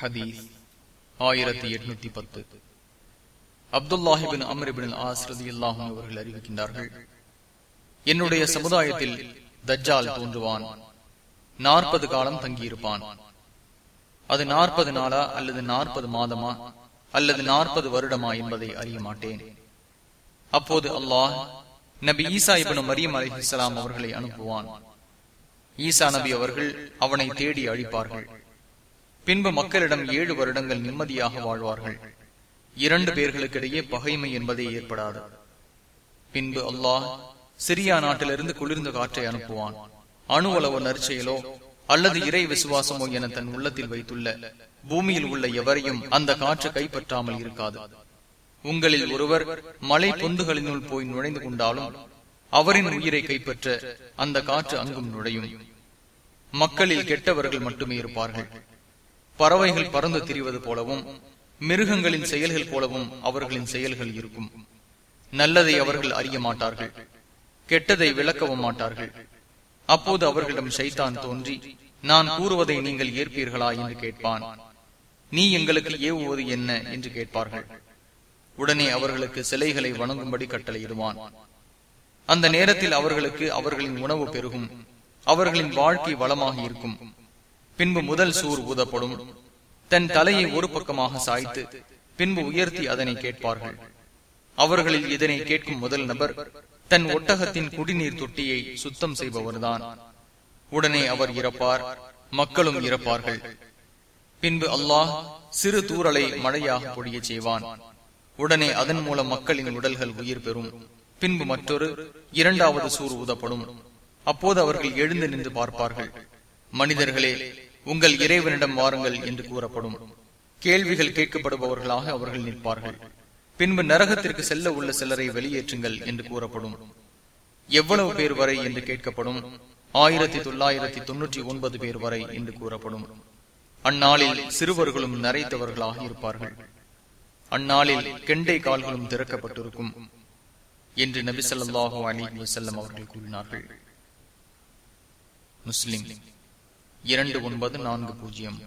ஹதீஸ் ஆயிரத்தி எட்நூத்தி பத்து. அப்துல்லாஹிபின் அம்ரிபின் ஆஸ்ரதி அல்லாஹும் அவர்கள் அறிவிக்கின்றார்கள் என்னுடைய சமுதாயத்தில் தஜ்ஜால் தோன்றுவான் நாற்பது காலம் தங்கியிருப்பான். அது நாற்பது நாளா அல்லது நாற்பது மாதமா அல்லது நாற்பது வருடமா என்பதை அறிய மாட்டேன். அப்போது அல்லாஹ் நபி ஈசா இபின் மரியம் அலிஹிஸ்லாம் அவர்களை அனுப்புவான். ஈசா நபி அவர்கள் அவனை தேடி அழிப்பார்கள். பின்பு மக்களிடம் ஏழு வருடங்கள் நிம்மதியாக வாழ்வார்கள். இரண்டு பேர்களுக்கிடையே பகைமை என்பதே ஏற்படாது. பின்பு அல்லாஹ் சிரியா நாட்டிலிருந்து குளிர்ந்த காற்றை அனுப்புவான். அணு அளவு நற்செயலோ அல்லது இறை விசுவாசமோ என தன் உள்ளத்தில் வைத்துள்ள பூமியில் உள்ள எவரையும் அந்த காற்று கைப்பற்றாமல் இருக்காது. உங்களில் ஒருவர் மலை பொந்துகளினுள் போய் நுழைந்து கொண்டாலும் அவரின் உயிரை கைப்பற்ற அந்த காற்று அங்கும் நுழையும். மக்களில் கெட்டவர்கள் மட்டுமே இருப்பார்கள். பறவைகள் பறந்து திரிவது போலவும் மிருகங்களின் செயல்கள் போலவும் அவர்களின் செயல்கள் இருக்கும். நல்லதை அவர்கள் அறிய மாட்டார்கள் கெட்டதை விளக்கவும் மாட்டார்கள். அப்போது அவர்களிடம் சைத்தான் தோன்றி நான் கூறுவதை நீங்கள் ஏற்பீர்களா என்று கேட்பான். நீ எங்களுக்கு ஏவுவது என்ன என்று கேட்பார்கள். உடனே அவர்களுக்கு சிலைகளை வணங்கும்படி கட்டளையிடுவான். அந்த நேரத்தில் அவர்களுக்கு அவர்களின் உணவு பெருகும் அவர்களின் வாழ்க்கை வளமாக இருக்கும். பின்பு முதல் சூர் ஊதப்படும். தன் தலையை ஒரு பக்கமாக சாய்த்து பின்பு உயர்த்தி அதனை கேட்பார்கள். அவர்களில் இதனை கேட்கும் முதல் நபர் தன் ஒட்டகத்தின் குடிநீர் தொட்டியை சுத்தம் செய்பவர்தான். உடனே அவர் இறப்பார் மக்களும் இறப்பார்கள். பின்பு அல்லாஹ் சிறு தூரலை மழையாக பொழிய செய்வான். உடனே அதன் மூலம் மக்களின் உடல்கள் உயிர் பெறும். பின்பு மற்றொரு இரண்டாவது சூர் ஊதப்படும். அப்போது அவர்கள் எழுந்து நின்று பார்ப்பார்கள். மனிதர்களே உங்கள் இறைவனிடம் வாருங்கள் என்று கூறப்படும். கேள்விகள் கேட்கப்படுபவர்களாக அவர்கள் நிற்பார்கள். பின்பு நரகத்திற்கு செல்ல உள்ள சிலரை வெளியேற்றுங்கள் என்று கூறப்படும். எவ்வளவு பேர் வரை என்று கேட்கப்படும்? ஆயிரத்தி தொள்ளாயிரத்தி தொன்னூற்றி ஒன்பது பேர் வரை என்று கூறப்படும். அந்நாளில் சிறுவர்களும் நரைத்தவர்களாக இருப்பார்கள். அந்நாளில் கெண்டை கால்களும் திறக்கப்பட்டிருக்கும் என்று நபி சொல்லாஹு அலி வசல்லம் அவர்கள் கூறினார்கள். முஸ்லிம் இரண்டு ஒன்பது நான்கு பூஜ்ஜியம்.